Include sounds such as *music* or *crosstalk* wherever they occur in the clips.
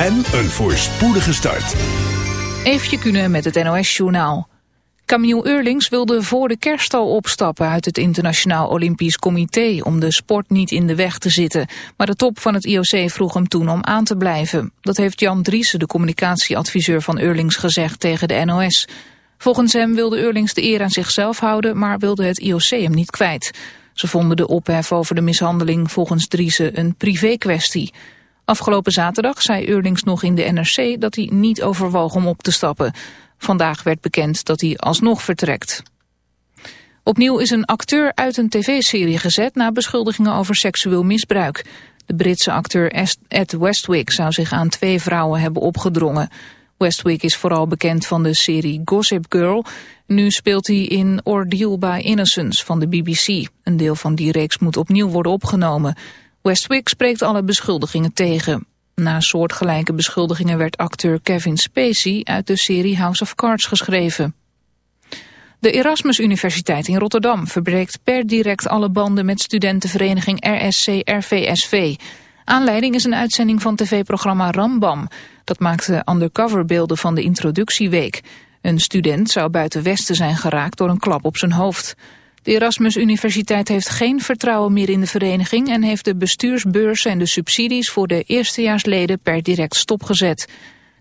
en een voorspoedige start. Eefje kunnen met het NOS-journaal. Camille Eurlings wilde voor de kerst al opstappen uit het Internationaal Olympisch Comité om de sport niet in de weg te zitten. Maar de top van het IOC vroeg hem toen om aan te blijven. Dat heeft Jan Driessen, de communicatieadviseur van Eurlings, gezegd tegen de NOS. Volgens hem wilde Eurlings de eer aan zichzelf houden, maar wilde het IOC hem niet kwijt. Ze vonden de ophef over de mishandeling volgens Driessen een privé-kwestie. Afgelopen zaterdag zei Eurlings nog in de NRC dat hij niet overwoog om op te stappen. Vandaag werd bekend dat hij alsnog vertrekt. Opnieuw is een acteur uit een tv-serie gezet na beschuldigingen over seksueel misbruik. De Britse acteur Ed Westwick zou zich aan twee vrouwen hebben opgedrongen. Westwick is vooral bekend van de serie Gossip Girl. Nu speelt hij in Ordeal by Innocence van de BBC. Een deel van die reeks moet opnieuw worden opgenomen. Westwick spreekt alle beschuldigingen tegen. Na soortgelijke beschuldigingen werd acteur Kevin Spacey uit de serie House of Cards geschreven. De Erasmus Universiteit in Rotterdam verbreekt per direct alle banden met studentenvereniging RSC-RVSV. Aanleiding is een uitzending van tv-programma Rambam. Dat maakte undercoverbeelden van de introductieweek. Een student zou buiten Westen zijn geraakt door een klap op zijn hoofd. De Erasmus Universiteit heeft geen vertrouwen meer in de vereniging... en heeft de bestuursbeurzen en de subsidies voor de eerstejaarsleden per direct stopgezet.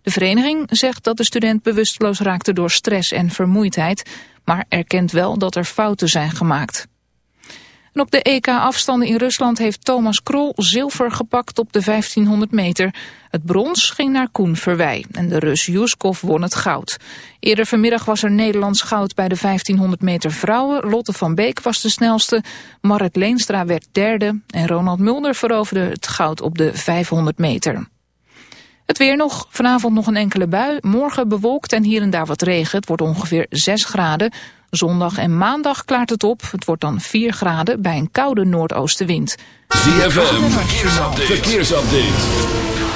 De vereniging zegt dat de student bewusteloos raakte door stress en vermoeidheid... maar erkent wel dat er fouten zijn gemaakt. En op de EK-afstanden in Rusland heeft Thomas Krol zilver gepakt op de 1500 meter. Het brons ging naar Koen Verwij en de Rus Juskov won het goud. Eerder vanmiddag was er Nederlands goud bij de 1500 meter vrouwen. Lotte van Beek was de snelste, Marit Leenstra werd derde... en Ronald Mulder veroverde het goud op de 500 meter. Het weer nog, vanavond nog een enkele bui, morgen bewolkt en hier en daar wat regen. Het wordt ongeveer 6 graden. Zondag en maandag klaart het op. Het wordt dan 4 graden bij een koude noordoostenwind. ZFM, verkeersupdate.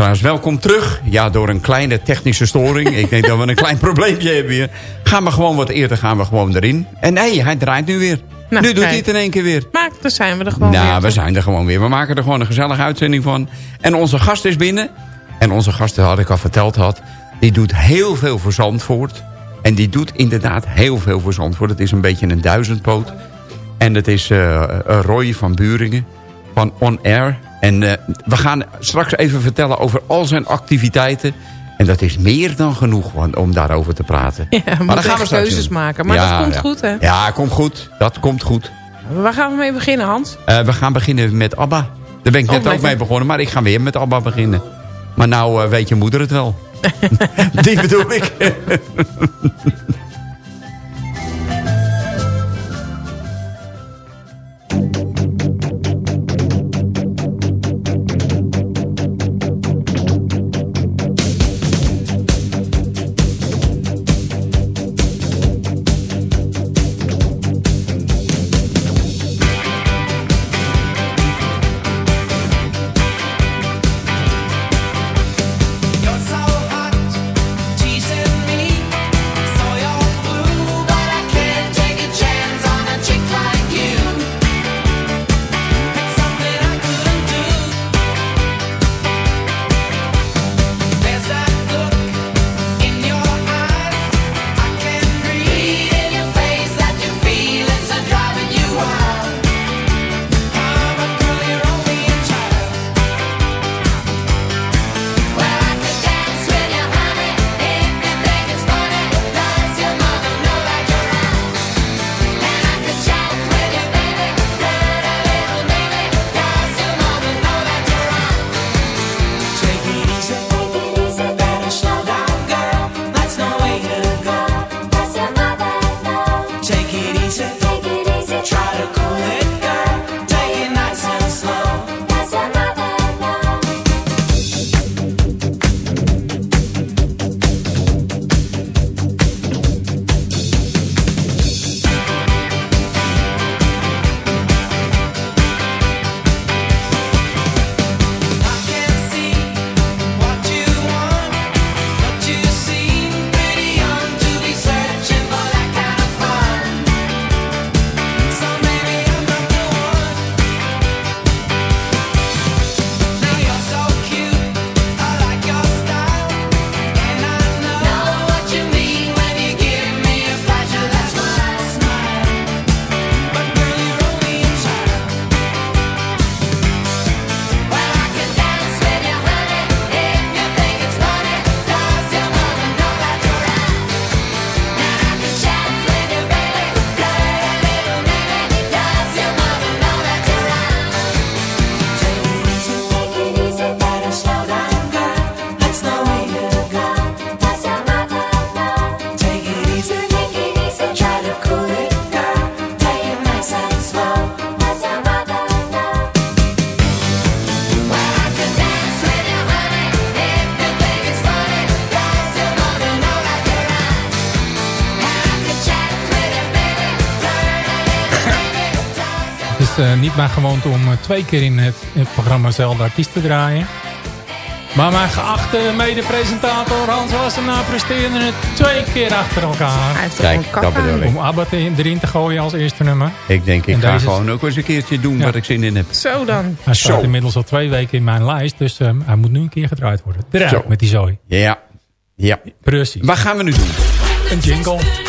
Luisteraars, welkom terug. Ja, door een kleine technische storing. Ik denk dat we een klein *laughs* probleempje hebben hier. Gaan we gewoon wat eerder gaan we gewoon erin. En nee, hij draait nu weer. Nou, nu doet hij het in één keer weer. Maar dan zijn we er gewoon nou, weer. Nou, we zijn er gewoon weer. We maken er gewoon een gezellige uitzending van. En onze gast is binnen. En onze gast, had ik al verteld had... die doet heel veel voor Zandvoort. En die doet inderdaad heel veel voor Zandvoort. Het is een beetje een duizendpoot. En dat is uh, Roy van Buringen van On Air. En uh, we gaan straks even vertellen over al zijn activiteiten. En dat is meer dan genoeg om daarover te praten. Ja, maar dan gaan we keuzes maken. Maar ja, dat komt ja. goed, hè? Ja, komt goed. Dat komt goed. Waar gaan we mee beginnen, Hans? Uh, we gaan beginnen met ABBA. Daar ben ik net oh, ook mee begonnen, maar ik ga weer met ABBA beginnen. Maar nou uh, weet je moeder het wel. *laughs* Die bedoel ik. *laughs* niet mijn gewoonte om twee keer in het, het programma Zelda artiest te draaien. Maar mijn geachte mede-presentator Hans Wassenaar presteerde het twee keer achter elkaar. Hij heeft Kijk, dat bedoel ik. Om ABBA erin te gooien als eerste nummer. Ik denk, ik ga gewoon ook eens een keertje doen wat ik zin in heb. Zo dan. Hij staat inmiddels al twee weken in mijn lijst, dus um, hij moet nu een keer gedraaid worden. Eruit met die zooi. Ja, ja. Precies. Wat gaan we nu doen? Een jingle.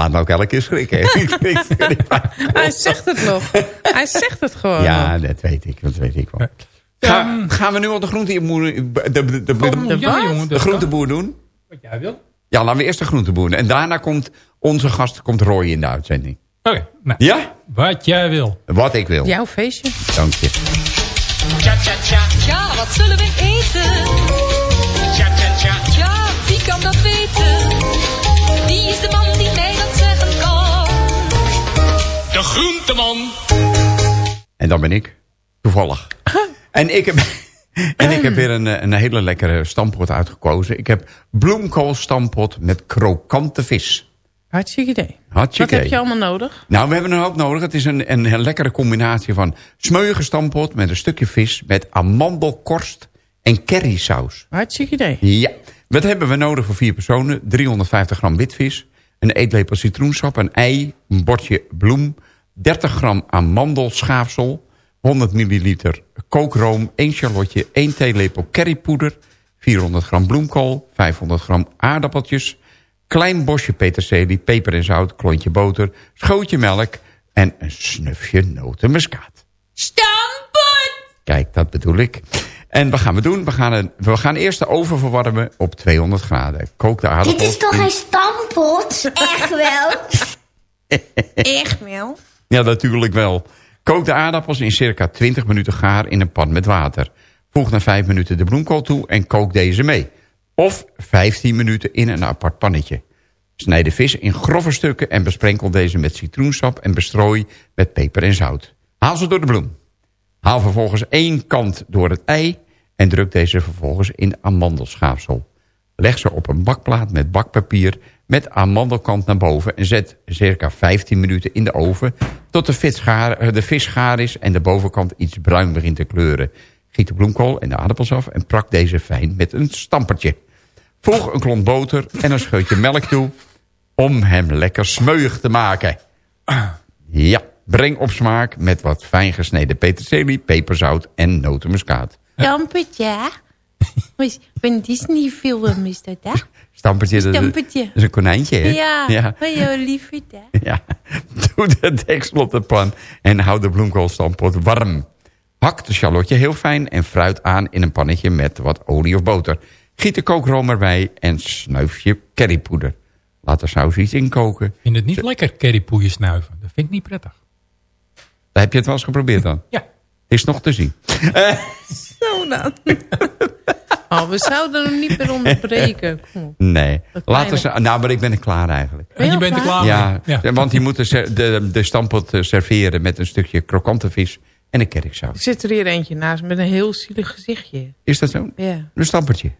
Laat me ook elke keer schrikken. *laughs* *laughs* Hij zegt het nog. Hij zegt het gewoon. Ja, dat weet ik. Dat weet ik wel. Ga, gaan we nu al de groenteboer, de, de, de, de, de, de groenteboer doen? Wat jij wil. Ja, laten we eerst de groenteboer. En daarna komt onze gast komt Roy in de uitzending. Oké. nou, ja? Wat jij wil. Wat ik wil. Jouw feestje. Dank je. Tja, tja, tja. Ja, wat zullen we eten? Tja, tja, tja. Ja, wie kan dat weten? Wie is de man De groenteman. En dan ben ik. Toevallig. *laughs* En ik heb, en ik heb weer een, een hele lekkere stampot uitgekozen. Ik heb bloemkoolstampot met krokante vis. Hartstikke idee. Hartstikke Wat heb je allemaal nodig? Nou, we hebben een hoop nodig. Het is een, een, een lekkere combinatie van smeuïge stampot met een stukje vis... met amandelkorst en currysaus. Hartstikke idee. Ja. Wat hebben we nodig voor vier personen? 350 gram witvis, een eetlepel citroensap, een ei, een bordje bloem... 30 gram amandelschaafsel, 100 milliliter kookroom, 1 charlotje, 1 theelepel currypoeder... 400 gram bloemkool, 500 gram aardappeltjes... klein bosje peterselie, peper en zout, klontje boter... schootje melk en een snufje notenmuskaat. Stampot! Kijk, dat bedoel ik. En wat gaan we doen? We gaan, een, we gaan eerst de oven verwarmen op 200 graden. Kook de aardappels... Dit is toch geen stampot? Echt wel? *laughs* Echt wel? Ja, natuurlijk wel. Kook de aardappels in circa 20 minuten gaar in een pan met water. Voeg na 5 minuten de bloemkool toe en kook deze mee. Of 15 minuten in een apart pannetje. Snijd de vis in grove stukken en besprenkel deze met citroensap en bestrooi met peper en zout. Haal ze door de bloem. Haal vervolgens één kant door het ei en druk deze vervolgens in amandelschaafsel. Leg ze op een bakplaat met bakpapier met amandelkant naar boven... en zet circa 15 minuten in de oven tot de vis, gaar, eh, de vis gaar is... en de bovenkant iets bruin begint te kleuren. Giet de bloemkool en de aardappels af en prak deze fijn met een stampertje. Voeg een klont boter en een scheutje melk toe... om hem lekker smeuig te maken. Ja, breng op smaak met wat fijn gesneden peterselie, peperzout en notenmuskaat. Stampertje? Van Disney-film is dat, hè? Stampertje, dat, Stampertje. dat is een konijntje, hè? Ja, ja. van jouw liefde. *laughs* Ja, doe de deksel op de pan en houd de bloemkoolstampot warm. Hak de shallotje heel fijn en fruit aan in een pannetje met wat olie of boter. Giet de kookroom erbij en snuif je currypoeder. Laat de saus iets inkoken. Ik vind het niet lekker currypoeder snuiven. Dat vind ik niet prettig. Daar heb je het wel eens geprobeerd dan? Ja. Is nog te zien. Zo dan. *laughs* Oh, we zouden hem niet meer *laughs* onderbreken. Nee. Laten ze, nou, maar ik ben er klaar eigenlijk. En je bent er klaar ja, ja, want die moeten de, de, de stampot eh, serveren met een stukje krokante vis en een kerksaus. Er zit er hier eentje naast met een heel zielig gezichtje. Is dat zo? Ja. Een stampertje?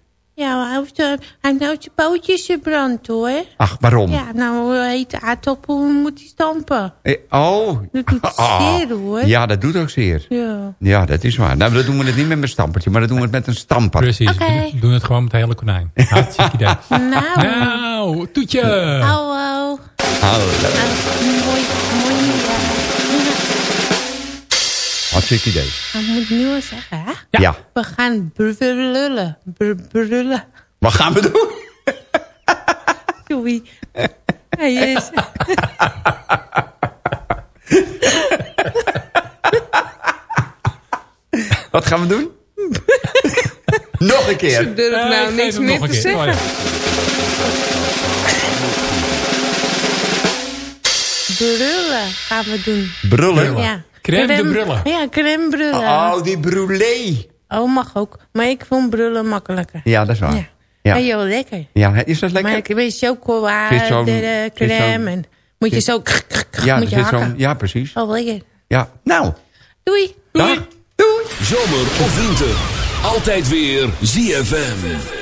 Ja, hij heeft, uh, hij heeft zijn pootjes brand hoor. Ach, waarom? Ja, nou heet aardappel moet hij stampen. Eh, oh. Dat doet *laughs* ah, zeer hoor. Ja, dat doet ook zeer. Ja. Ja, dat is waar. Nou, dan doen we het niet met een stampertje, maar dan doen we het met een stamper. Precies, okay. we doen het gewoon met het hele konijn. *laughs* Hartstikke idee. nou. Nou, toetje. Hallo. Hallo. mooi, Hartstikke idee. Ik moet nu wel zeggen, hè? Ja. ja. We gaan brullen. Brullen. Wat gaan we doen? Sorry. Hij is... Wat gaan we doen? nog een keer. Ik durf nou niks meer te zeggen. Oh, ja. Brullen gaan we doen. Brullen? Ja. Crème, crème de brullen. Ja, crème brullen. Oh, die brûlée. Oh, mag ook. Maar ik vond brullen makkelijker. Ja, dat is waar. Ja. Ja. Heel lekker. Ja, is dat lekker? Maar ik weet chocola, de crème. En moet je zo... Ja, moet je hakken. ja, precies. Oh, lekker. Ja, nou. Doei. Doei. Doei. Zomer of winter. Altijd weer ZFM.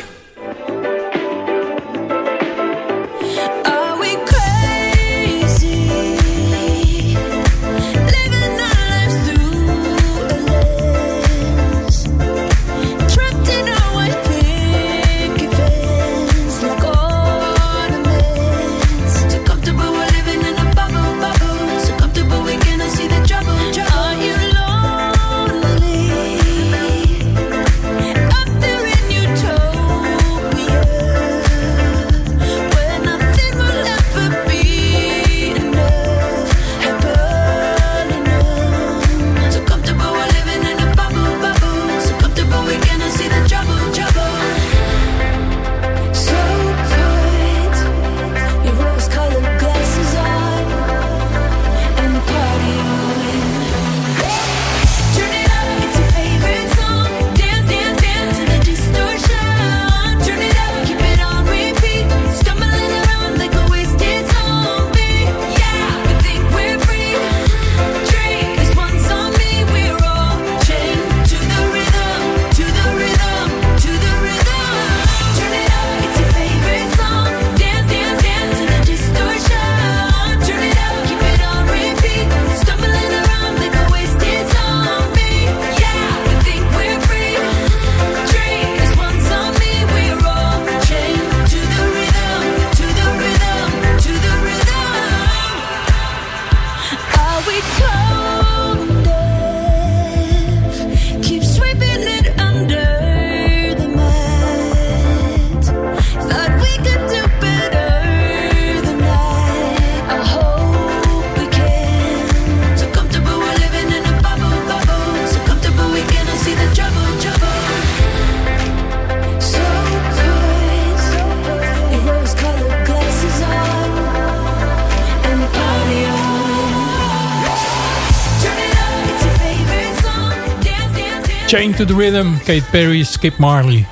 To the Rhythm, Kate Perry, Skip Marley.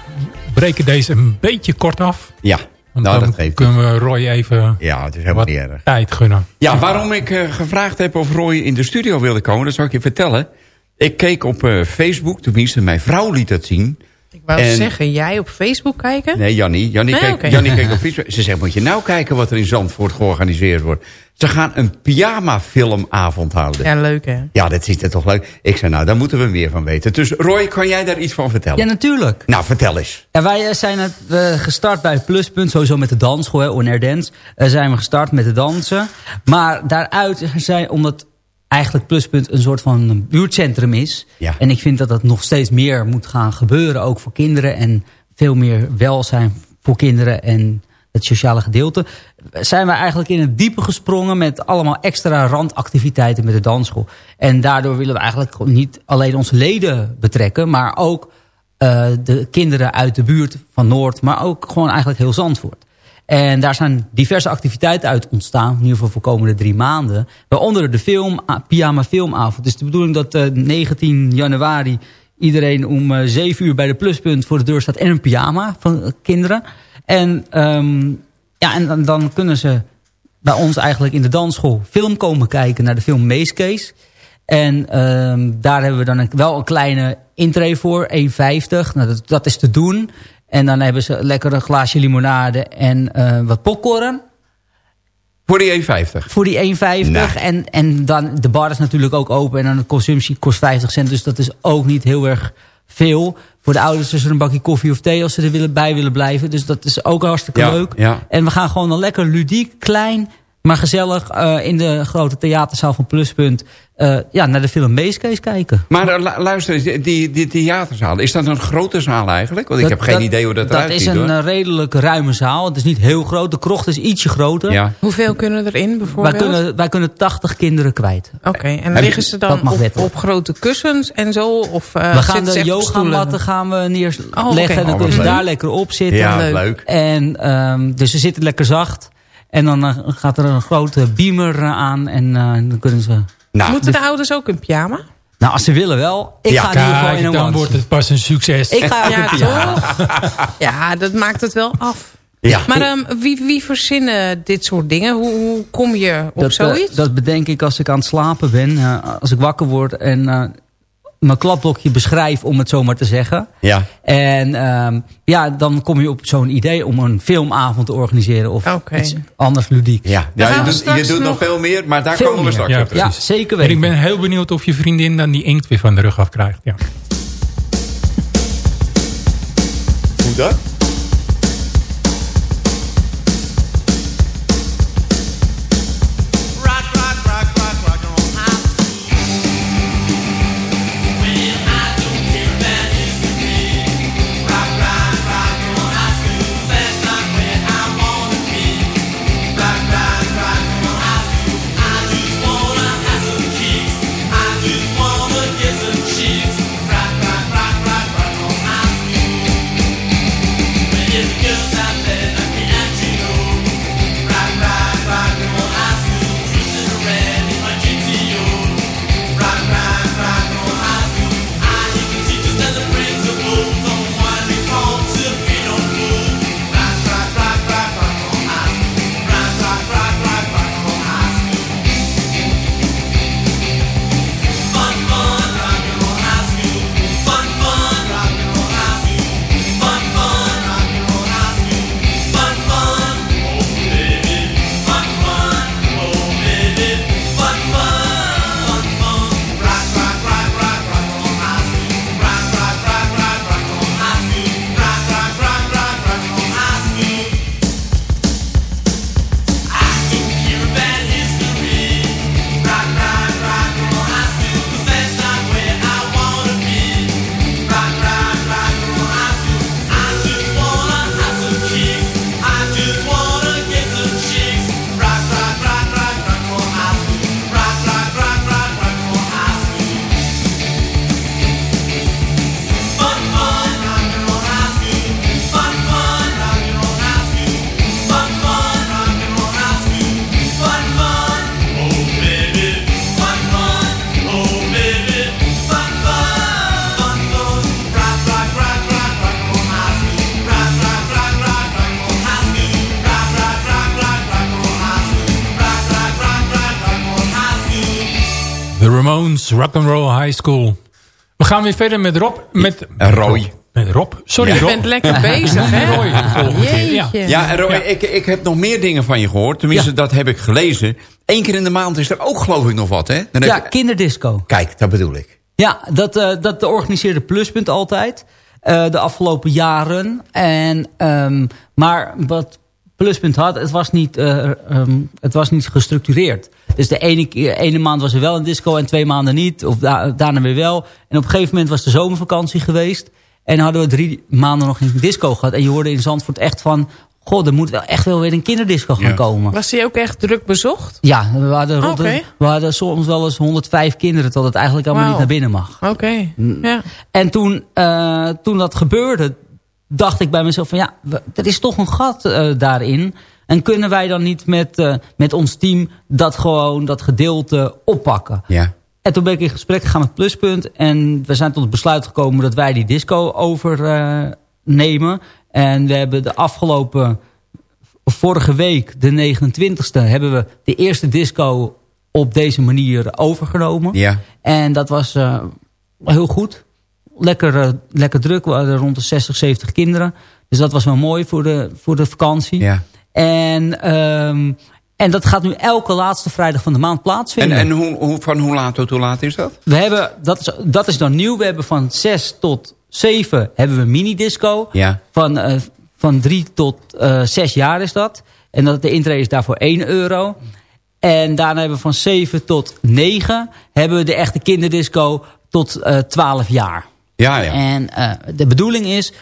Breken deze een beetje kort af. Ja, nou dan dat geeft kunnen we Roy even Ja, het is helemaal niet erg. tijd gunnen. Ja, waarom ik eh, gevraagd heb of Roy in de studio wilde komen, dat zal ik je vertellen. Ik keek op eh, Facebook, tenminste mijn vrouw liet dat zien. Ik wou En- zeggen, jij op Facebook kijken? Nee, Jannie. Jannie, Nee, keek, oké. Jannie keek op *laughs* Facebook. Ze zegt, moet je nou kijken wat er in Zandvoort georganiseerd wordt. Ze gaan een pyjama filmavond houden. Ja. Ja, leuk hè? dat ziet er toch leuk. Ik zei, nou, daar moeten we meer van weten. Dus Roy, kan jij daar iets van vertellen? Ja, natuurlijk. Nou, vertel eens. Ja, wij eh, zijn het, eh, gestart bij Pluspunt, sowieso met de dansschool, hè, On Air Dance. Eh, zijn we gestart met de dansen. Maar daaruit zijn, omdat eigenlijk Pluspunt een soort van buurtcentrum is. Ja. En ik vind dat dat nog steeds meer moet gaan gebeuren, ook voor kinderen. En veel meer welzijn voor kinderen en het sociale gedeelte. Zijn we eigenlijk in het diepe gesprongen met allemaal extra randactiviteiten met de dansschool. En daardoor willen we eigenlijk niet alleen onze leden betrekken, maar ook eh, de kinderen uit de buurt van Noord, maar ook gewoon eigenlijk heel Zandvoort. En daar zijn diverse activiteiten uit ontstaan, in ieder geval voor de komende drie maanden. Waaronder de film, pyjama filmavond. Is de bedoeling dat eh, 19 januari iedereen om eh 7 uur bij de pluspunt voor de deur staat en een pyjama van eh, kinderen. En, ehm, ja, en dan, dan kunnen ze bij ons eigenlijk in de dansschool film komen kijken naar de film Maze Case. En ehm, daar hebben we dan een- wel een kleine intree voor, 1,50. Nou, dat, dat is te doen. En dan hebben ze lekker een glaasje limonade en eh, wat popcorn. Voor die 1,50. Voor die 1,50. Nou. En, en dan, de bar is natuurlijk ook open. En dan de consumptie kost 50 cent. Dus dat is ook niet heel erg veel. Voor de ouders is er een bakje koffie of thee als ze er willen, bij willen blijven. Dus dat is ook hartstikke Ja, leuk. ja. En we gaan gewoon een lekker ludiek, klein, maar gezellig... eh, in de grote theaterzaal van Pluspunt... eh, ja, naar de film Case kijken. Maar eh, lu- luister eens, die, die, theaterzaal, is dat een grote zaal eigenlijk? Want ik heb geen idee hoe dat, eruit Dat is een hoor. redelijk ruime zaal. Het is niet heel groot. De krocht is ietsje groter. Ja. Hoeveel kunnen erin Wij bijvoorbeeld? kunnen, wij kunnen 80 kinderen kwijt. Oké, en liggen ze dat dan op, op grote kussens en zo? Of, uh, we gaan de yogamatten gaan we neerleggen. Oh, oké. En dan Oh, kunnen ze leuk. daar lekker op zitten. Ja, leuk. leuk. En, ehm, dus ze zitten lekker zacht. En dan eh, gaat er een grote beamer eh, aan. En eh, dan kunnen ze... Nou, Moeten de ouders ook in pyjama? Nou, als ze willen wel. Ik Ja, ga in ieder geval in een dan wordt het pas een succes. Ik ga Ja, toch? Ja, dat maakt het wel af. ja. Maar ehm, wie, wie verzinnen dit soort dingen? Hoe, hoe kom je op Dat, zoiets? dat bedenk ik als ik aan het slapen ben. als ik wakker word en eh, mijn kladblokje beschrijf, om het zo maar te zeggen. ja. En ehm, ja, dan kom je op zo'n idee om een filmavond te organiseren. Of iets anders ludiek. Ja, je, doet, straks je doet nog veel meer, maar daar komen we straks Ja, op terug. Ja, zeker En weten. ik ben heel benieuwd of je vriendin dan die inkt weer van de rug af krijgt. Ja. Hoe dat? Ramones Rock'n'Roll High School. We gaan weer verder met Rob. Met, Roy. Met Rob. Sorry Je Rob. bent lekker bezig, hè? Roy. Ja. Jeetje. Ja, en Roy, Ja. Ik, ik heb nog meer dingen van je gehoord. Tenminste, Ja. dat heb ik gelezen. Eén keer in de maand is er ook geloof ik nog wat, hè? Dan heb Ja, je- kinderdisco. Kijk, dat bedoel ik. Ja, dat, eh, dat organiseerde Pluspunt altijd. eh, de afgelopen jaren. En, ehm, maar wat Pluspunt had, het was, niet, eh, ehm, het was niet gestructureerd. Dus de ene, keer- ene maand was er wel een disco en twee maanden niet. Of da- daarna weer wel. En op een gegeven moment was de zomervakantie geweest. En hadden we drie maanden nog geen disco gehad. En je hoorde in Zandvoort echt van... Goh, er moet wel echt wel weer een kinderdisco gaan Ja. komen. Was die ook echt druk bezocht? Ja, we hadden, rond de- Oké. we hadden soms wel eens 105 kinderen... tot het eigenlijk allemaal niet naar binnen mag. Oké, Mm. ja. En toen, eh, toen dat gebeurde, dacht ik bij mezelf van ja, er is toch een gat eh, daarin. En kunnen wij dan niet met, eh, met ons team dat gewoon, dat gedeelte oppakken? Ja. En toen ben ik in gesprek gegaan met Pluspunt. En we zijn tot het besluit gekomen dat wij die disco overnemen. en we hebben de afgelopen, vorige week, de 29e, hebben we de eerste disco op deze manier overgenomen. Ja. En dat was eh, heel goed. Lekker, eh, lekker druk. We hadden rond de 60, 70 kinderen. Dus dat was wel mooi voor de, voor de vakantie. ja. En, ehm, en dat gaat nu elke laatste vrijdag van de maand En, plaatsvinden. en hoe, hoe, van hoe laat tot hoe laat is dat? We hebben, dat, is, dat is dan nieuw. We hebben van 6 tot 7 hebben we mini-disco. Ja. Van, eh, van 3 tot eh 6 jaar is dat. En dat, de intrede is daarvoor 1 euro. En daarna hebben we van 7 tot 9 hebben we de echte kinderdisco tot eh 12 jaar. Ja, ja. En eh, de bedoeling is,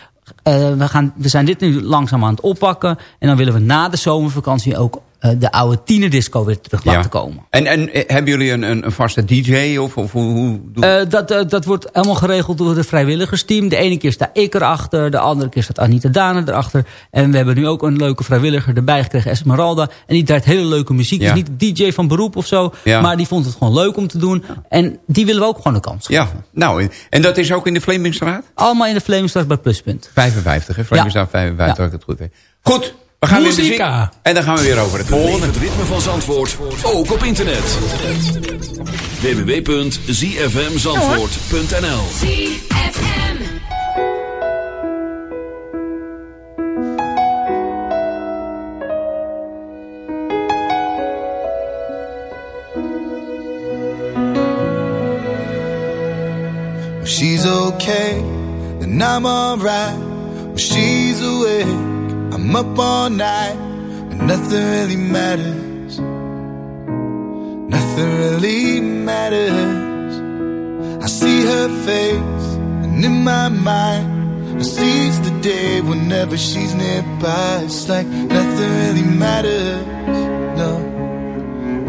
eh, we, gaan, we zijn dit nu langzaam aan het oppakken. En dan willen we na de zomervakantie ook de oude tienerdisco weer terug laten komen. En, en eh, hebben jullie een, een, een vaste DJ? Of, of hoe, hoe doe Eh, dat, eh, dat wordt helemaal geregeld door de vrijwilligersteam. De ene keer sta ik erachter, de andere keer staat Anita Dane erachter. En we hebben nu ook een leuke vrijwilliger erbij gekregen, Esmeralda. En die draait hele leuke muziek. Ja. Dus niet DJ van beroep of zo, Ja. maar die vond het gewoon leuk om te doen. En die willen we ook gewoon een kans geven. Ja, nou, en dat is ook in de Vlemingstraat? Allemaal in de Vlemingstraat bij Pluspunt. 55, hè? Vlemingstraat 55, Ja. als ik het goed heb. Goed, we gaan weer muziek. Muzika. En dan gaan we weer over het volgende. Het ritme van Zandvoort, ook op internet. www.zfmzandvoort.nl ZFM. She's okay, then I'm alright. She's awake, I'm up all night. but nothing really matters. Nothing really matters. I see her face, and in my mind, I seize the day whenever she's nearby. It's like nothing really matters. No,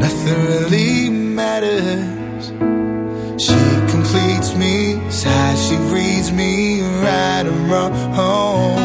nothing really matters. She completes me, sighs, she reads me right and wrong.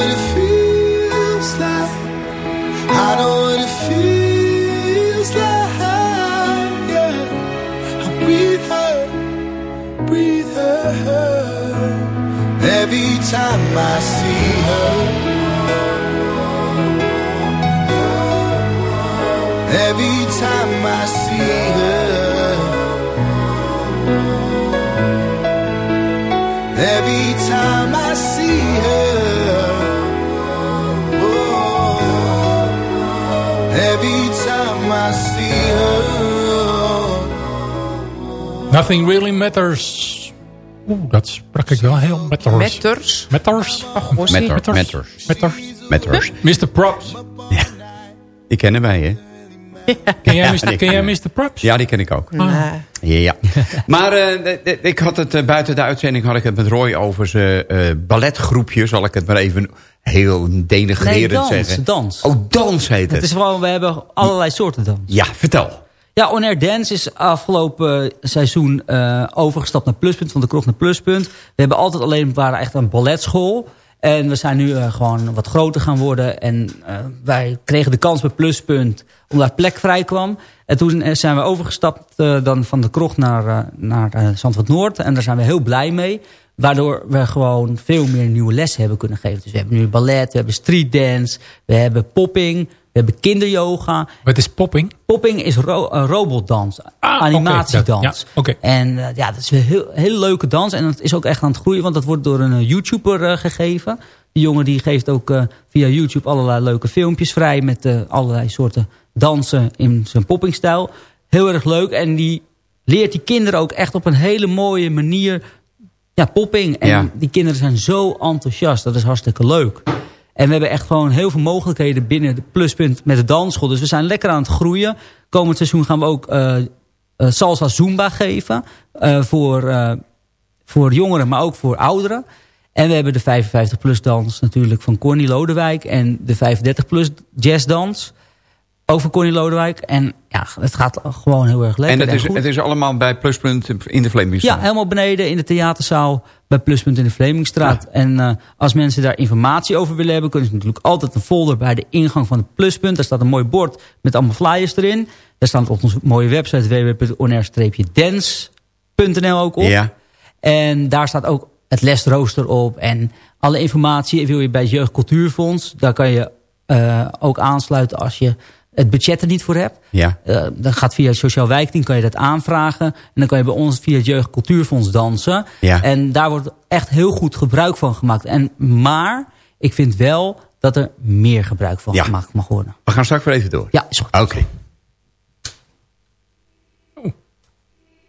time I see her. Every time I see her. Every time I see her. Oh, every time I see her. Nothing really matters. Oeh, dat sprak ik wel heel matters. Metters. Matters. Ach, gossie. Matter, matters. Matters. Matters. Mr. Props. Die kennen wij, hè? Ken jij, Ja, Mr. ken jij Mr. Props? Ja, die ken ik ook. Ja. Maar eh, ik had het eh, buiten de uitzending had ik het met Roy over zijn eh, balletgroepje. Zal ik het maar even heel denigrerend Nee, dans, zeggen. dans. Oh, dans heet het. Het is gewoon, we hebben allerlei soorten dans. Ja, vertel. Ja, On Air Dance is afgelopen seizoen eh, overgestapt naar Pluspunt, van de kroeg naar Pluspunt. We hebben altijd alleen, waren echt een balletschool. En we zijn nu eh, gewoon wat groter gaan worden. En eh, wij kregen de kans bij Pluspunt omdat plek vrij kwam. En toen zijn we overgestapt dan van de kroeg naar, naar Zandvoort Noord. En daar zijn we heel blij mee. Waardoor we gewoon veel meer nieuwe lessen hebben kunnen geven. Dus we hebben nu ballet, we hebben streetdance, we hebben popping, we hebben kinderyoga. Wat is popping? Popping is ro eh, robotdans, Ah, animatiedans. dat- ja, oké. En eh, ja, dat is een heel, heel leuke dans. En dat is ook echt aan het groeien, want dat wordt door een eh, YouTuber eh, gegeven. Die jongen die geeft ook eh, via YouTube allerlei leuke filmpjes vrij... met eh, allerlei soorten dansen in zijn poppingstijl. Heel erg leuk. En die leert die kinderen ook echt op een hele mooie manier... Ja, popping. En Ja. die kinderen zijn zo enthousiast. Dat is hartstikke leuk. En we hebben echt gewoon heel veel mogelijkheden binnen de pluspunt met de dansschool. Dus we zijn lekker aan het groeien. Komend seizoen gaan we ook eh, eh, salsa zumba geven. eh, voor, voor jongeren, maar ook voor ouderen. En we hebben de 55 plus dans natuurlijk van Corny Lodewijk. En de 35 plus jazzdans. Ook van Corny Lodewijk. En ja, het gaat gewoon heel erg lekker en het is, het is allemaal bij Pluspunt in de Vlemingstraat. Ja, helemaal beneden in de theaterzaal bij Pluspunt in de Vlemingstraat. En eh, als mensen daar informatie over willen hebben... kunnen ze natuurlijk altijd een folder bij de ingang van het Pluspunt. Daar staat een mooi bord met allemaal flyers erin. Daar staat op onze mooie website www.onair-dance.nl ook op. Ja. En daar staat ook het lesrooster op. En alle informatie wil je bij het Jeugd Cultuurfonds. Daar kan je eh, ook aansluiten als je het budget er niet voor hebt. Ja. Uh, dan gaat via het Sociaal Wijkteam kan je dat aanvragen. En dan kan je bij ons via het Jeugd Cultuurfonds dansen. Ja. En daar wordt echt heel goed gebruik van gemaakt. En, maar ik vind wel dat er meer gebruik van Ja. gemaakt mag worden. We gaan straks weer even door. Ja, is goed. Oké.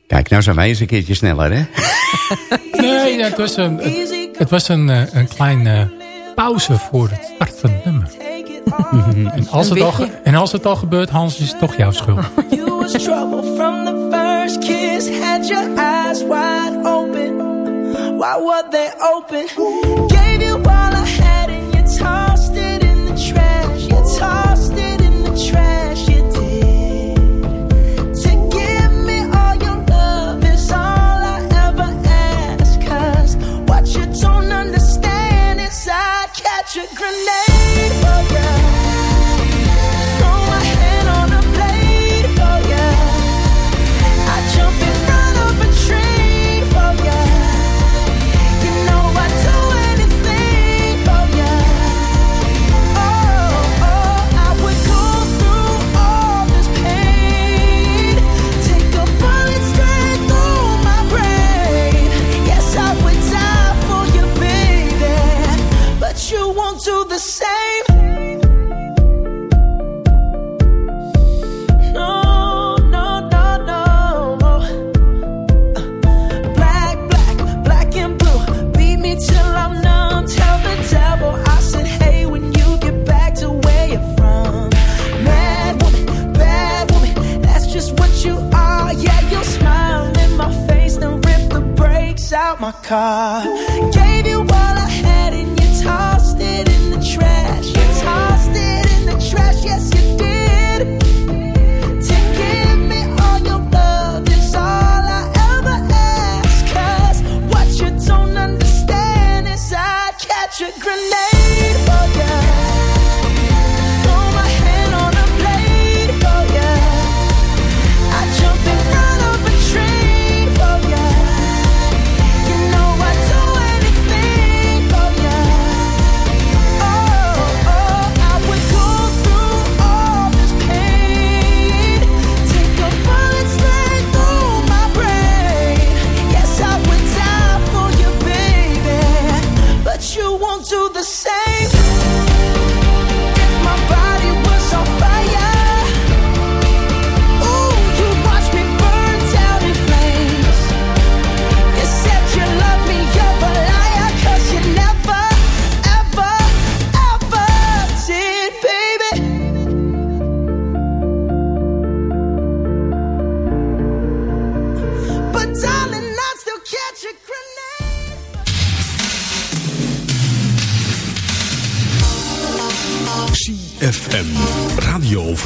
Kijk, nou zijn wij eens een keertje sneller, hè? Nee, het was een, het, het was een, eh, een kleine pauze voor het start van het nummer. *laughs* en, als het al, en als het al gebeurt, Hans, is het toch jouw schuld. You was trouble from the first kiss. Had your eyes wide open. Why were they open? Gave you all I had and you tossed it in the trash. You tossed it in the trash. You did.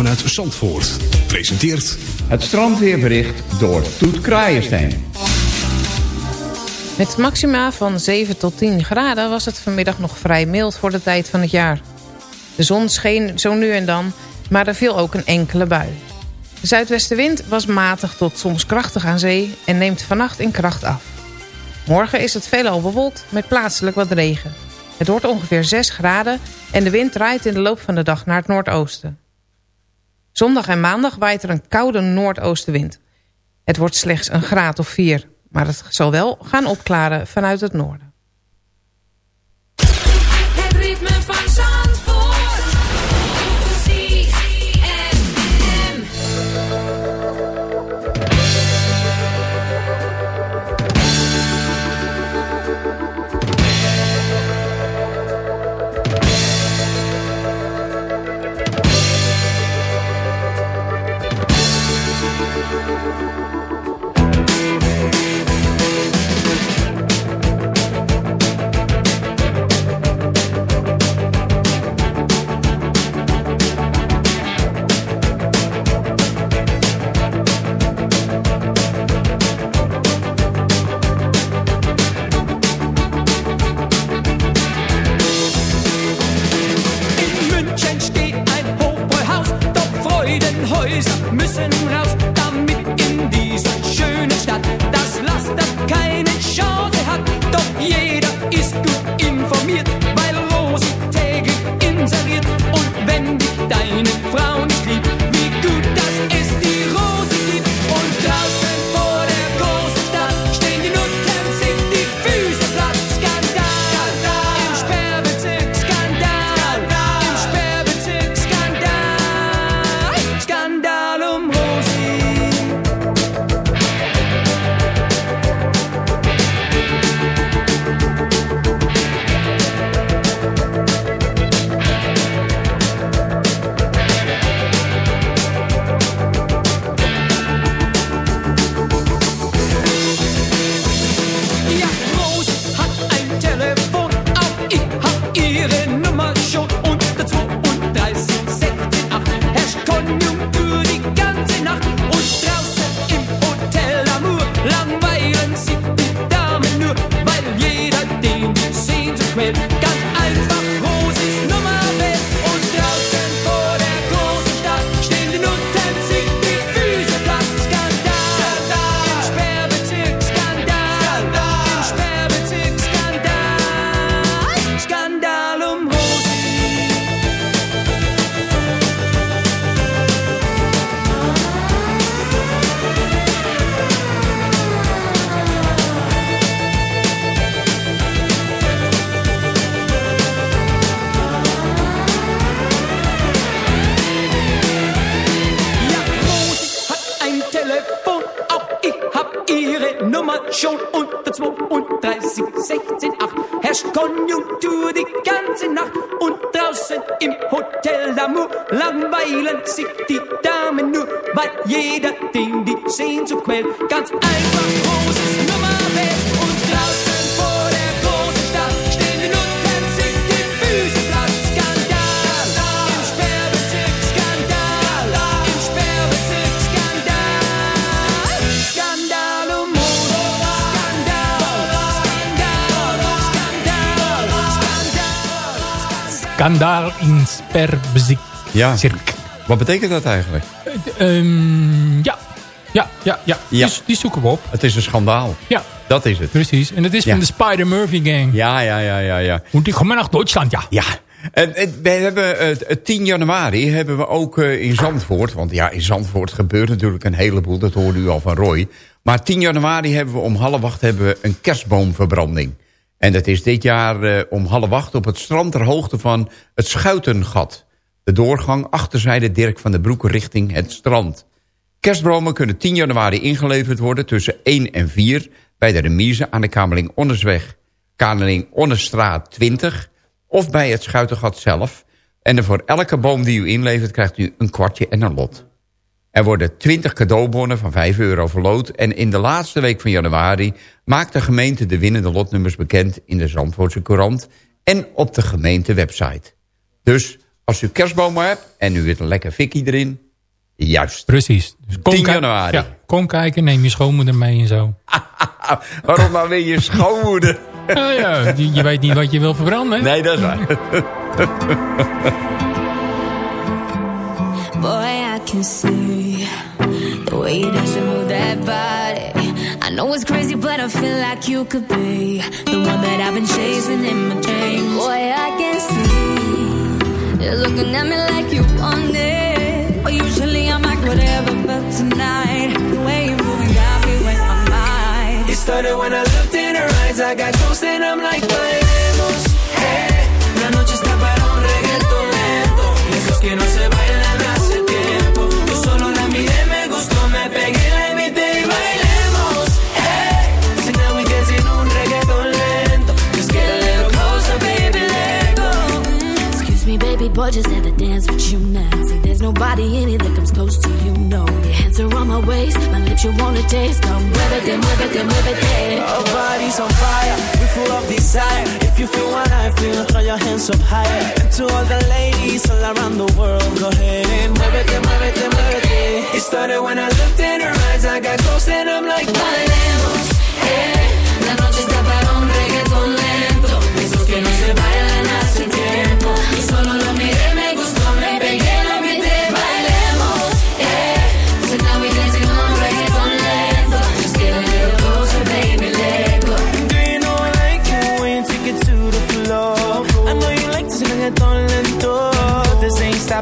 Vanuit Zandvoort. Presenteert... Het strandweerbericht door Toet Kraaienstein. Met maxima van 7 tot 10 graden was het vanmiddag nog vrij mild voor de tijd van het jaar. De zon scheen zo nu en dan, maar er viel ook een enkele bui. De zuidwestenwind was matig tot soms krachtig aan zee en neemt vannacht in kracht af. Morgen is het veelal bewolkt met plaatselijk wat regen. Het wordt ongeveer 6 graden en de wind draait in de loop van de dag naar het noordoosten. Zondag en maandag waait er een koude noordoostenwind. Het wordt slechts een graad of 4, maar het zal wel gaan opklaren vanuit het noorden. Müssen raus, Skandaal in Sperbezik. Ja. Cirk. Wat betekent dat eigenlijk? Ehm, ja. Ja, ja, ja. Ja. Die, die zoeken we op. Het is een schandaal. Ja, Dat is het. precies. En het is Ja. van de Spider-Murphy gang. Ja, ja, ja, ja, ja. Moet ik gewoon naar Duitsland, ja. Ja. We hebben eh, het 10 januari hebben we ook eh, in Zandvoort... want ja, in Zandvoort gebeurt natuurlijk een heleboel... dat hoorde u al van Roy. Maar 10 januari hebben we om half acht hebben we een kerstboomverbranding. En dat is dit jaar eh, om half acht op het strand... ter hoogte van het Schuitengat. De doorgang achterzijde Dirk van den Broek richting het strand. Kerstbomen kunnen 10 januari ingeleverd worden tussen 1 en 4... bij de remise aan de Kamerling Onnesweg. Kamerling Onnesstraat 20... of bij het Schuitengat zelf. En voor elke boom die u inlevert krijgt u een kwartje en een lot. Er worden 20 cadeaubonnen van 5 euro verloot... en in de laatste week van januari maakt de gemeente de winnende lotnummers bekend... in de Zandvoortse Courant en op de gemeentewebsite. Dus als u kerstbomen hebt en u hebt een lekker fikkie erin. Juist. Precies. Dus 10 ki- januari. Ja, kom kijken, neem je schoonmoeder mee en zo. *laughs* Waarom nou weer je schoonmoeder? Nou *laughs* ja, je, je weet niet wat je wil verbranden. hè? Nee, dat is waar. *laughs* Can see the way you dance and move that body. I know it's crazy, but I feel like you could be the one that I've been chasing in my dreams. Boy, I can see you're looking at me like you want it. But usually I'm like whatever, but tonight the way you're moving got me wet my mind. It started when I looked in her eyes. I got close and I'm like, bailemos. Just had to dance with you now. See, there's nobody in it that comes close to you, no. Your hands are on my waist, my lips you wanna taste. Come muévete, muévete, muévete. Our bodies on fire, we full of desire. If you feel what I feel, throw your hands up higher. And to all the ladies all around the world, go ahead and muévete, muévete, muévete. It move it. It started when I looked in her eyes, I got close and I'm like, bailemos. Eh,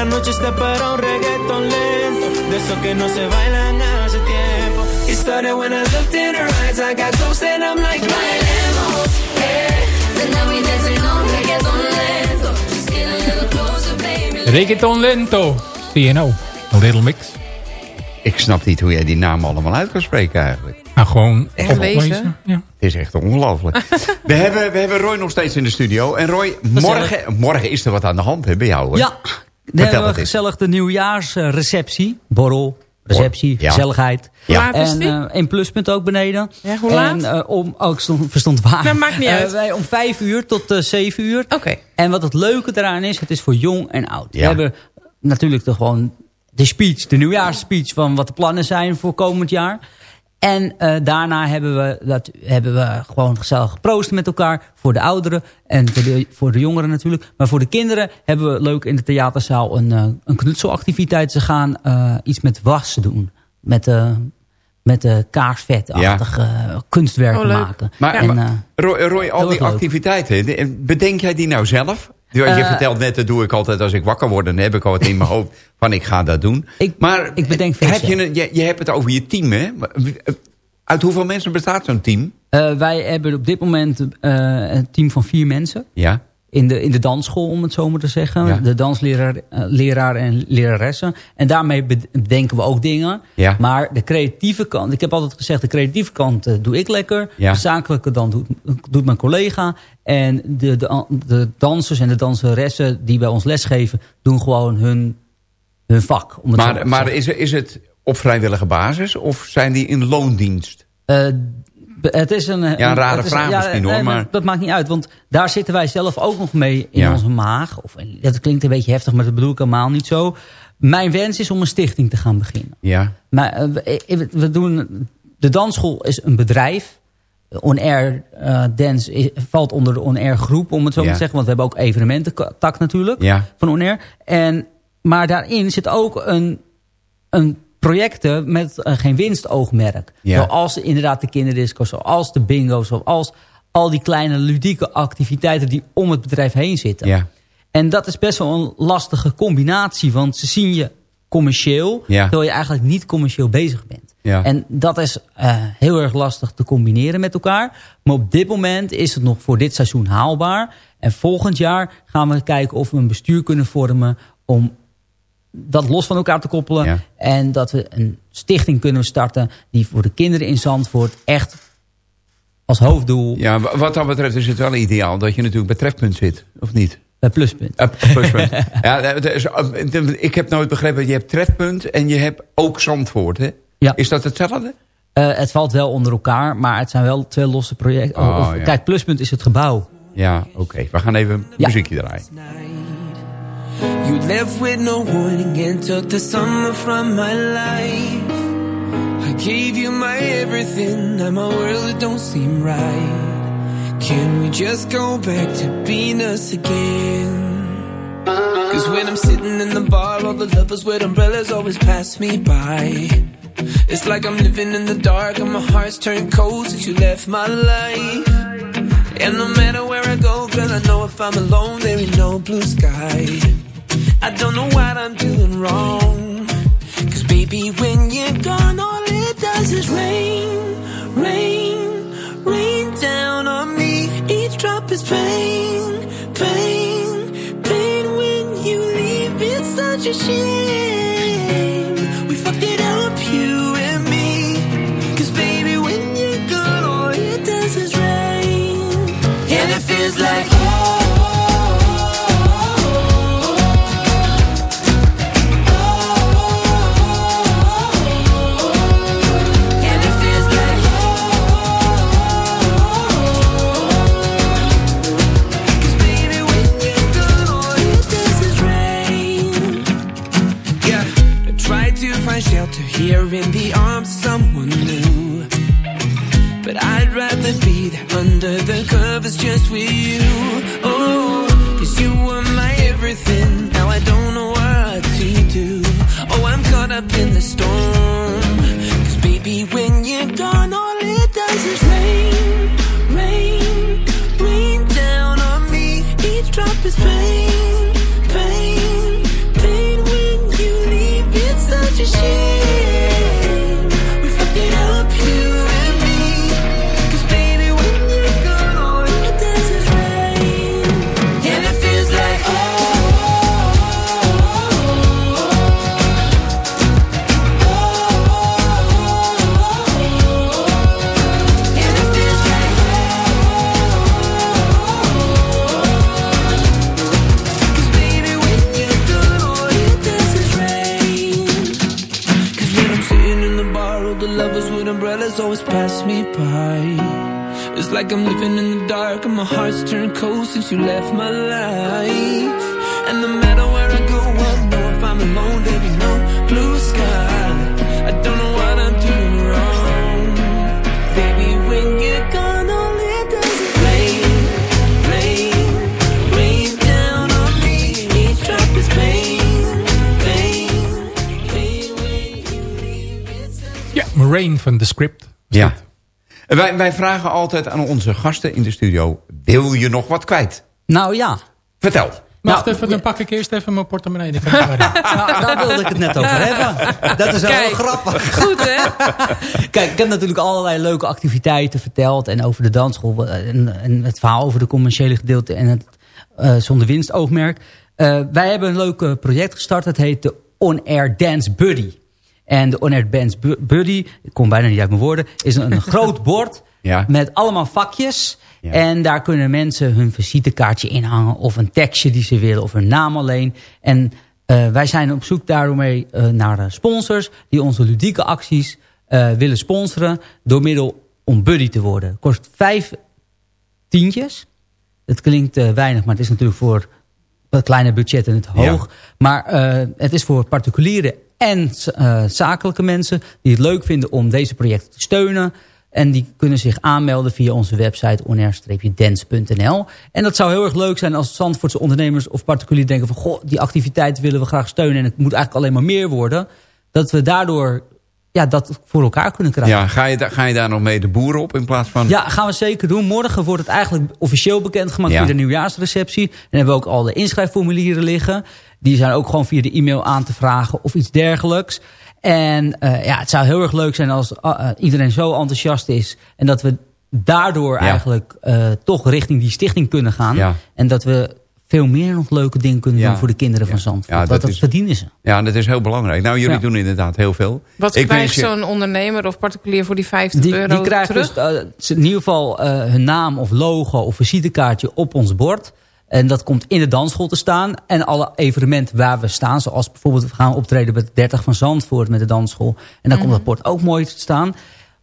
la noche está para un reggaeton lento, de esos que no se bailan hace tiempo. It started when I looked in her eyes, I got close and I'm like, Bailemos. Eh, so now we dancing on reggaetón lento. Just get a little closer, baby, Reggaeton Lento. CNO. Een little mix. Ik snap niet hoe jij die naam allemaal uit kan spreken eigenlijk. Nou, gewoon Echt lezen? Ja. Het is echt ongelooflijk. *laughs* we, hebben, we hebben Roy nog steeds in de studio. En Roy, morgen, morgen is er wat aan de hand hè, bij jou. Hè? Ja, dan hebben we gezellig de nieuwjaarsreceptie. Borrel, receptie, Ja. gezelligheid. Is En eh in pluspunt ook beneden. Ja, hoe laat? En, eh, om, oh, ik stond, verstond waar. Nou, maakt niet Eh, uit. wij om vijf uur tot zeven uur. Oké. En wat het leuke daaraan is, het is voor jong en oud. We Ja. hebben natuurlijk de, gewoon de speech, de nieuwjaarsspeech van wat de plannen zijn voor komend jaar. En eh, daarna hebben we, dat, hebben we gewoon gezellig geproost met elkaar. Voor de ouderen en voor de, voor de jongeren natuurlijk. Maar voor de kinderen hebben we leuk in de theaterzaal een, eh, een knutselactiviteit. Ze gaan eh, iets met wassen doen. Met, eh met de kaarsvetachtige kunstwerken Oh, maken. Maar, en, maar eh, Roy, Roy, al die activiteiten, de- bedenk jij die nou zelf? Je Eh, vertelt net, dat doe ik altijd als ik wakker word. Dan heb ik al wat in mijn hoofd van ik ga dat doen. Ik- maar ik bedenk veel heb je, je, je hebt het over je team, hè? Wie- Uit hoeveel mensen bestaat zo'n team? eh, wij hebben op dit moment eh, een team van vier mensen. Ja. In de, in de dansschool, om het zo maar te zeggen. Ja. De dansleraar eh, leraar en leraressen. En daarmee bedenken we ook dingen. Ja. Maar de creatieve kant, ik heb altijd gezegd... de creatieve kant eh, doe ik lekker. Ja. De zakelijke dan doet, doet mijn collega. En de, de, de dansers en de danseressen die bij ons lesgeven... doen gewoon hun, hun vak. Om het zo Maar, maar is, is het op vrijwillige basis of zijn die in loondienst? Eh, het is een, Ja, een rare is- vraag misschien, hoor, nee, maar- Dat maakt niet uit, want daar zitten wij zelf ook nog mee in Ja. onze maag. Of, dat klinkt een beetje heftig, maar dat bedoel ik helemaal niet zo. Mijn wens is om een stichting te gaan beginnen. Ja. Maar eh, we, eh, we doen, de dansschool is een bedrijf. On Air eh, Dance is- valt onder de On Air groep, om het zo Ja. maar te zeggen. Want we hebben ook evenemententak natuurlijk Ja. van On Air. En, maar daarin zit ook een, een projecten met eh, geen winstoogmerk. Ja. Zoals inderdaad de kinderdisco, zoals de bingo, zoals al die kleine ludieke activiteiten die om het bedrijf heen zitten. Ja. En dat is best wel een lastige combinatie. Want ze zien je commercieel, Ja. terwijl je eigenlijk niet commercieel bezig bent. Ja. En dat is eh, heel erg lastig te combineren met elkaar. Maar op dit moment is het nog voor dit seizoen haalbaar. En volgend jaar gaan we kijken of we een bestuur kunnen vormen... om dat los van elkaar te koppelen. Ja. En dat we een stichting kunnen starten... die voor de kinderen in Zandvoort echt als hoofddoel Ja, wa- wat dat betreft is het wel ideaal dat je natuurlijk bij trefpunt zit, of niet? bij Pluspunt. Eh, pluspunt. *laughs* ja, is- eh, ik heb nooit begrepen, je hebt trefpunt en je hebt ook Zandvoort, hè? Ja. Is dat hetzelfde? Eh, het valt wel onder elkaar, maar het zijn wel twee losse projecten. Oh, Of- ja. Kijk, Pluspunt is het gebouw. Ja, oké. We gaan even Ja. muziekje draaien. You left with no warning and took the summer from my life. I gave you my everything, now my world it don't seem right. Can we just go back to being us again? Cause when I'm sitting in the bar, all the lovers with umbrellas always pass me by. It's like I'm living in the dark and my heart's turned cold since you left my life. And no matter where I go, girl, I know if I'm alone, there ain't no blue sky. I don't know what I'm doing wrong. Cause baby, when you're gone, all it does is rain, rain, rain down on me. Each drop is pain, pain, pain when you leave. It's such a shame. There under the covers just with you. Oh, umbrellas always pass me by. It's like I'm living in the dark and my heart's turned cold since you left my life. And no matter where I go, I know if I'm alone, Moraine van The Script. Ja. Wij, wij vragen altijd aan onze gasten in de studio... wil je nog wat kwijt? Nou ja, Vertel. Wacht Nou, even, dan pak ik eerst even mijn portemonnee. Dan kan ik *laughs* erin. nou, daar wilde ik het net over hebben. Dat is wel Kijk. grappig. Goed, hè? *laughs* Kijk, ik heb natuurlijk allerlei leuke activiteiten verteld. En over de dansschool. En, en het verhaal over de commerciële gedeelte. En het eh, zonder winstoogmerk. Eh, wij hebben een leuk eh, project gestart. Dat heet de On Air Dance Buddy. En de On Air Dance Bu- Buddy, ik kom bijna niet uit mijn woorden, is een, een *laughs* groot bord Ja. met allemaal vakjes. Ja. En daar kunnen mensen hun visitekaartje inhangen of een tekstje die ze willen of hun naam alleen. En eh, wij zijn op zoek daarmee eh, naar eh, sponsors die onze ludieke acties willen sponsoren door middel om buddy te worden. Het kost vijf tientjes. Het klinkt weinig, maar het is natuurlijk voor wat kleine budgetten het hoog. Maar het is voor particuliere en eh, zakelijke mensen die het leuk vinden om deze projecten te steunen. En die kunnen zich aanmelden via onze website onair-dance.nl. En dat zou heel erg leuk zijn als Zandvoortse ondernemers of particulieren denken van... goh, die activiteit willen we graag steunen en het moet eigenlijk alleen maar meer worden. Dat we daardoor ja, dat voor elkaar kunnen krijgen. Ja, ga je, ga je daar nog mee de boeren op in plaats van... Ja, gaan we zeker doen. Morgen wordt het eigenlijk officieel bekendgemaakt Ja. via de nieuwjaarsreceptie. Dan hebben we ook al de inschrijfformulieren liggen. Die zijn ook gewoon via de e-mail aan te vragen of iets dergelijks. En eh, ja, het zou heel erg leuk zijn als eh, eh, iedereen zo enthousiast is. En dat we daardoor eigenlijk toch richting die stichting kunnen gaan. Ja. En dat we veel meer nog leuke dingen kunnen Ja. doen voor de kinderen van Zandvoort. Dat dat, is- verdienen ze. Ja, dat is heel belangrijk. Nou, jullie Ja. doen inderdaad heel veel. Wat Ik krijgt je- zo'n ondernemer of particulier voor die 50 Die, euro die krijgen terug? dus eh, in ieder geval eh, hun naam of logo of visitekaartje op ons bord. En dat komt in de dansschool te staan. En alle evenementen waar we staan. Zoals bijvoorbeeld we gaan optreden bij de 30 van Zandvoort met de dansschool. En dan komt dat bord ook mooi te staan.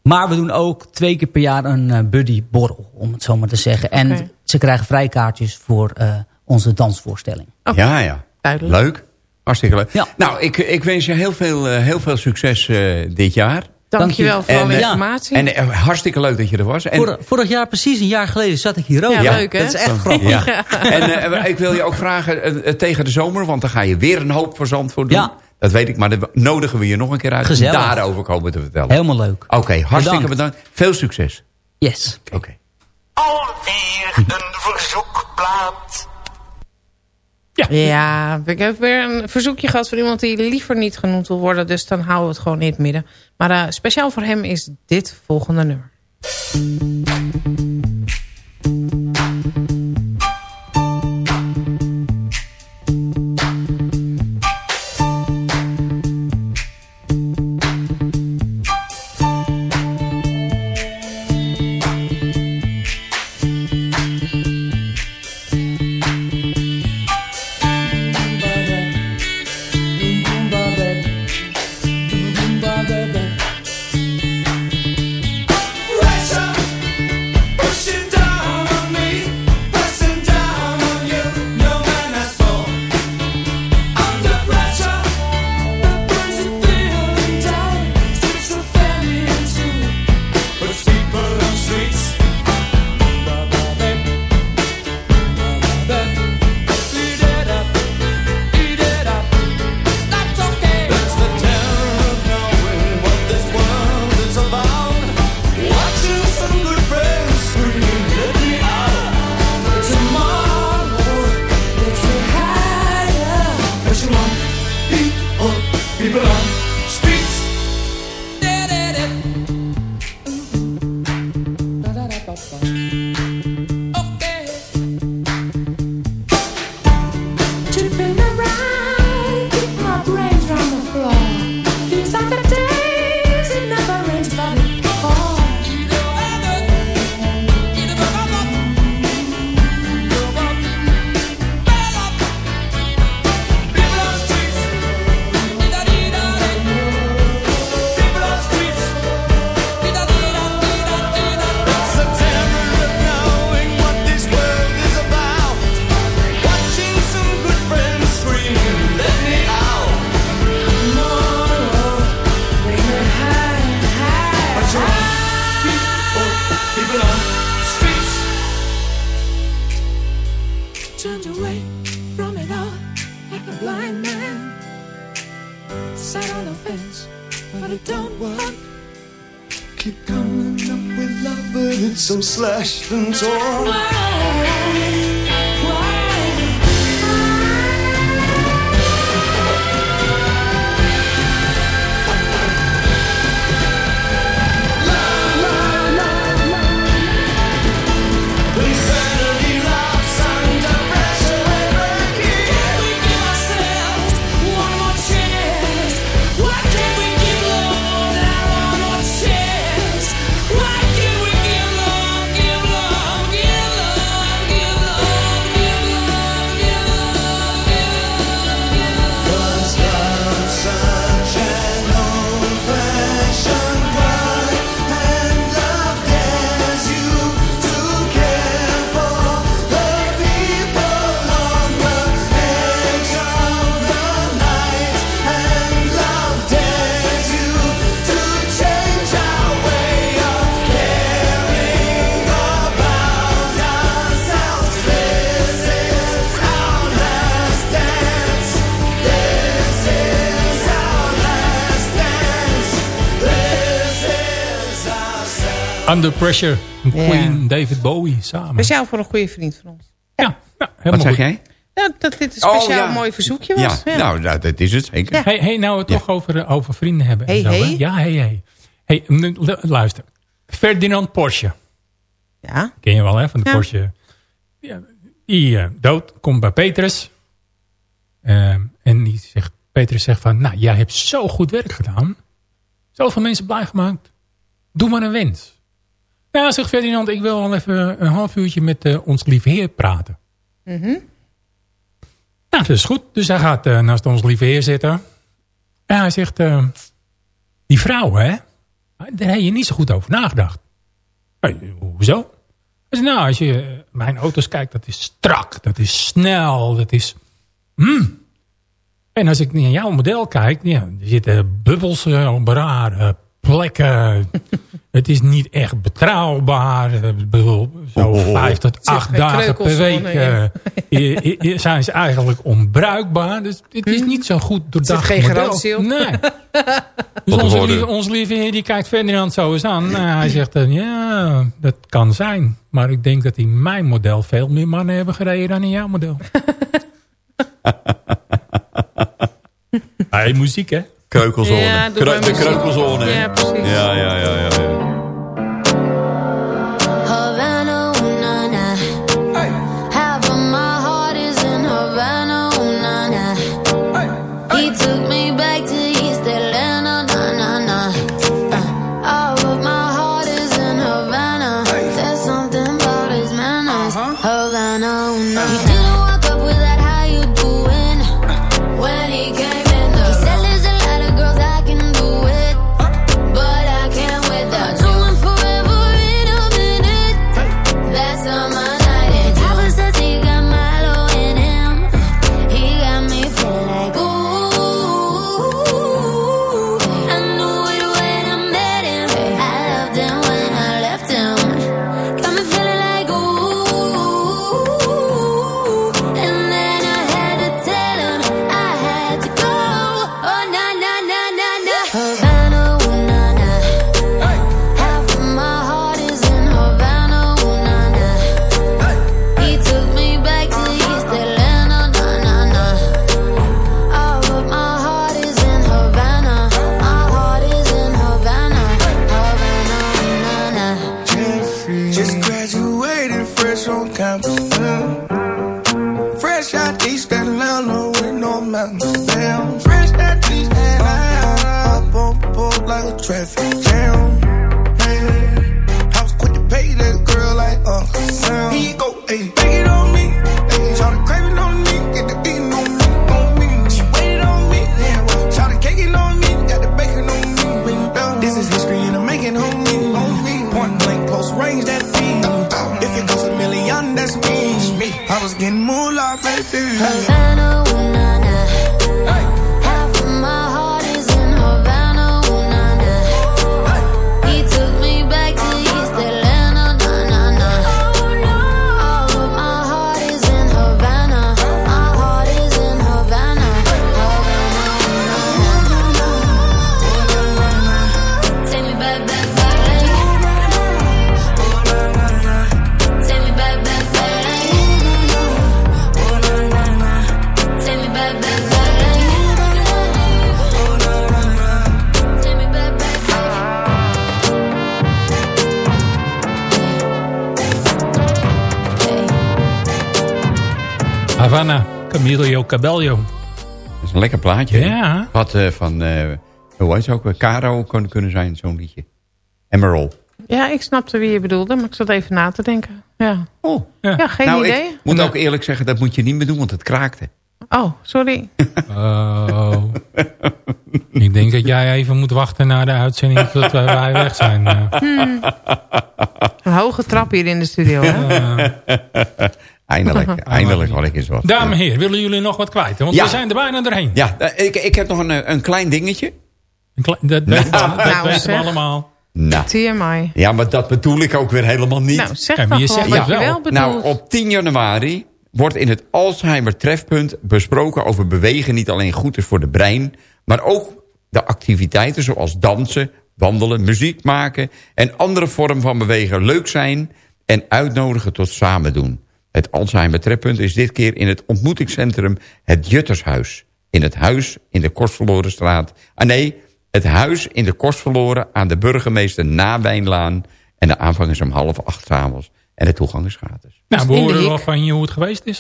Maar we doen ook twee keer per jaar een eh, buddy borrel. Om het zo maar te zeggen. En ze krijgen vrijkaartjes voor eh, onze dansvoorstelling. Ja, ja. Duidelijk. Leuk. Hartstikke leuk. Ja. Nou, ik, ik wens je heel veel, eh, heel veel succes eh, dit jaar. Dankjewel voor En, alle eh, informatie. En hartstikke leuk dat je er was. En, Vorig, vorig jaar, precies een jaar geleden, zat ik hier ook. Ja, leuk, hè? Dat is echt grappig. Ja. En eh, ik wil je ook vragen tegen de zomer, want dan ga je weer een hoop voor Zandvoort doen. Ja. Dat weet ik, maar dan nodigen we je nog een keer uit Gezellig. om daarover komen te vertellen. Helemaal leuk. Oké, hartstikke Bedankt. bedankt. Veel succes. Yes. Oké. Alweer een verzoekplaat. Ja, ik heb weer een verzoekje gehad van iemand die liever niet genoemd wil worden. Dus dan houden we het gewoon in het midden. Maar eh, speciaal voor hem is dit volgende nummer. Under Pressure. Ja. Queen David Bowie samen. Speciaal voor een goede vriend van ons. Ja, ja helemaal Wat zeg goed. jij? Ja, dat dit een speciaal Oh, ja. mooi verzoekje was. Ja. nou, nou, dat is het zeker. Ja. Hey, hey, nou we het toch over, over vrienden hebben. en Hey, zo, hè? hey. Ja, hey, hey. hey luister. Ferdinand Porsche. Ja. Ken je wel, hè? Van de Ja. Porsche. Ja, die eh, dood komt bij Petrus. Ehm, en die zegt, Petrus zegt van... Nou, jij hebt zo goed werk gedaan. Zoveel mensen blij gemaakt. Doe maar een wens. Ja, zegt Ferdinand, ik wil wel even een half uurtje met eh, ons lieve heer praten. Mhm. Nou, dat is goed. Dus hij gaat eh, naast ons lieve heer zitten. En hij zegt... eh, die vrouw, hè? Daar heb je niet zo goed over nagedacht. Hey, hoezo? Hij zegt, nou, als je mijn auto's kijkt, dat is strak. Dat is snel. Dat is... Hmm. En als ik naar jouw model kijk... Ja, er zitten bubbels op rare plekken. *laughs* het is niet echt betrouwbaar. Ik bedoel, Zo Oh. vijf tot acht dagen per week ja. *laughs* eh, zijn ze eigenlijk onbruikbaar. Dus het is niet zo goed doordacht geen garantie *laughs* op. Nee. Dus onze lieve, onze lieve heer die kijkt Ferdinand zo eens aan. Nou, hij zegt dan, ja, dat kan zijn. Maar ik denk dat in mijn model veel meer mannen hebben gereden dan in jouw model. hey, muziek hè? Kreukelzone. Ja, de kreukelzone. Ja, precies. Ja, ja, ja, ja. ja. Cabello. Dat is een lekker plaatje. Ja. Wat eh, van, eh, hoe heet het ook, weer? Caro kon kunnen zijn, zo'n liedje. Emerald. Ja, ik snapte wie je bedoelde, maar ik zat even na te denken. Ja, Oh. ja geen nou, idee. ik moet ook eerlijk zeggen, dat moet je niet meer doen, want het kraakte. Oh, sorry. *laughs* Oh. ik denk dat jij even moet wachten naar de uitzending tot wij- wij weg zijn. eh. Hmm. Een hoge trap hier in de studio, hè? Eindelijk, *laughs* eindelijk had ik eens wat. Dames en heren, willen jullie nog wat kwijt? Want Ja. we zijn er bijna doorheen. Ja, eh, ik, ik heb nog een, eh, een klein dingetje. Een kle- dat weten we, Nou, weten we zeg. allemaal. Nou, TMI. ja, maar dat bedoel ik ook weer helemaal niet. Nou, zeg Ja, maar je zegt wel. wel bedoelt. Nou, op 10 januari wordt in het Alzheimer trefpunt besproken over bewegen niet alleen goed is voor de brein, maar ook de activiteiten zoals dansen, wandelen, muziek maken en andere vormen van bewegen leuk zijn en uitnodigen tot samen doen. Het Alzheimer trefpunt is dit keer in het ontmoetingscentrum het Juttershuis. In het huis in de Kostverlorenstraat. Ah nee, het huis in de Kostverloren aan de burgemeester Nawijnlaan. En de aanvang is om half acht 's avonds. En de toegang is gratis. Nou, we horen wel van je hoe het geweest is.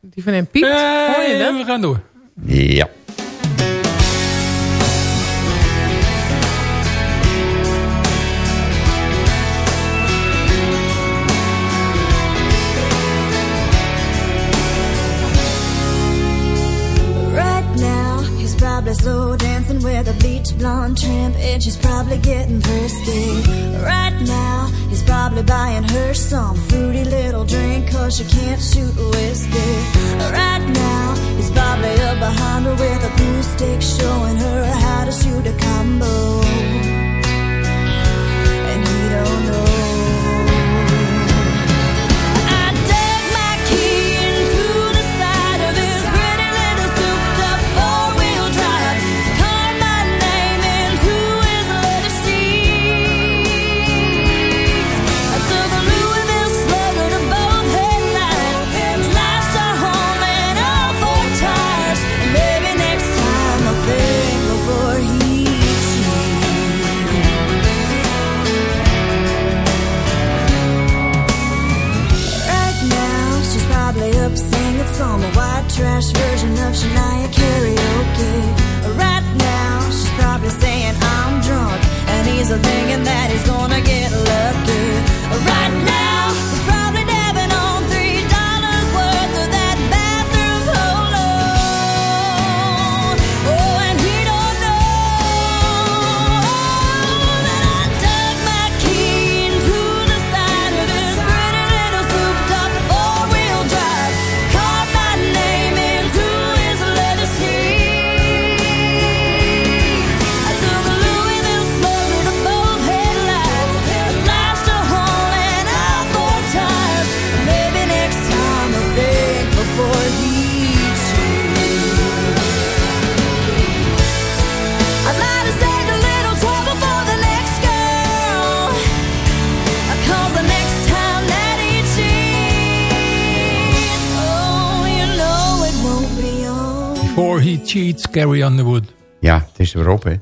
Die van hem piept. Hoor je Eh, dat? we gaan door. Ja. Probably slow dancing with a bleach blonde tramp, and she's probably getting thirsty. Right now, he's probably buying her some fruity little drink, cause she can't shoot whiskey. Right now, he's probably up behind her with a blue stick, showing her how to shoot a combo. He cheats, Carrie Underwood. Ja, het is er weer op, hè.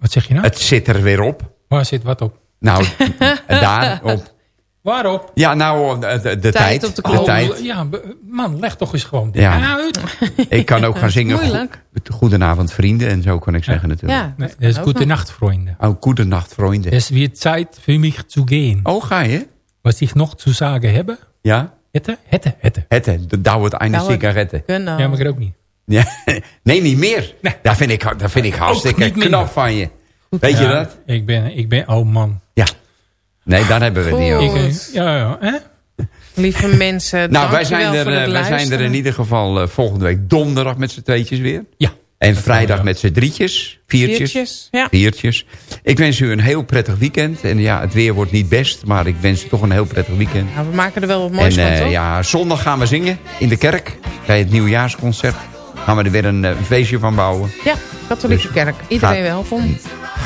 Wat zeg je nou? Het zit er weer op. Waar zit wat op? Nou, *laughs* daar op. Waarop? Ja, nou, de, de, de tijd. op de tijd. Ja, be- man, leg toch eens gewoon dit Ja. uit. *laughs* Ik kan ook gaan zingen. Moeilijk. Go- Goedenavond, vrienden. En zo kan ik zeggen natuurlijk. Ja, Nee, dat is ook gute nog. Nacht, Freunde. Oh, goedenacht, vrienden. Es wird Zeit für mich zu gehen. Oh, ga je? Was ich noch zu sagen habe? Ja? Hätte, hätte, hätte. Het, de dauert eine. Genau. Ja, maar ik ook niet. Ja. *laughs* Nee, niet meer. Dat vind ik, dat vind ik hartstikke niet minder. knap van je. Weet je dat? Ik ben, ik ben, oh man. Ja. Nee, daar hebben we het niet Goed. over. Ja, ja, hè? Lieve *laughs* mensen, Nou, wij zijn, er, voor het eh, wij zijn er in ieder geval eh, volgende week donderdag met z'n tweetjes weer. Ja. En vrijdag met z'n drietjes. Viertjes. Viertjes, ja. Viertjes. Ik wens u een heel prettig weekend. En ja, het weer wordt niet best, maar ik wens u toch een heel prettig weekend. Nou, we maken er wel wat moois en van, eh, toch? ja, zondag gaan we zingen in de kerk. Bij het nieuwjaarsconcert. Gaan we er weer een eh, feestje van bouwen. Ja, katholieke Dus kerk. Iedereen gaat- welkom.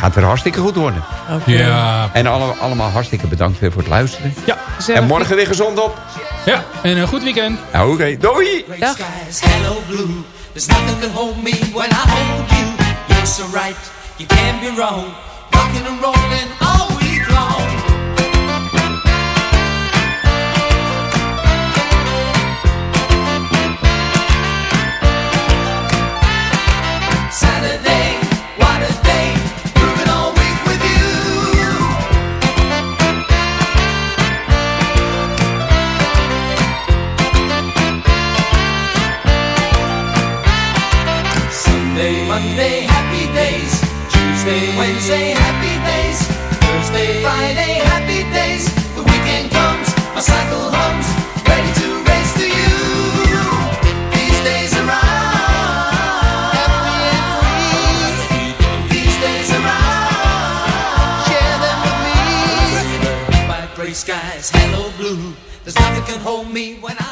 Gaat weer hartstikke goed worden. Oké. Ja. En alle, allemaal hartstikke bedankt weer voor het luisteren. Ja. En morgen weer gezond op. Ja, en een goed weekend. Nou, oké. Doei! Dag. skies, hello blue. There's nothing can hold me when I hold you. You're so right, you can't be wrong. Rocking and rolling Wednesday, happy days. Thursday, Friday, happy days. The weekend comes, my cycle hums, ready to race to you. These days are free. These days are share them with me. By gray skies, hello blue. There's nothing can hold me when I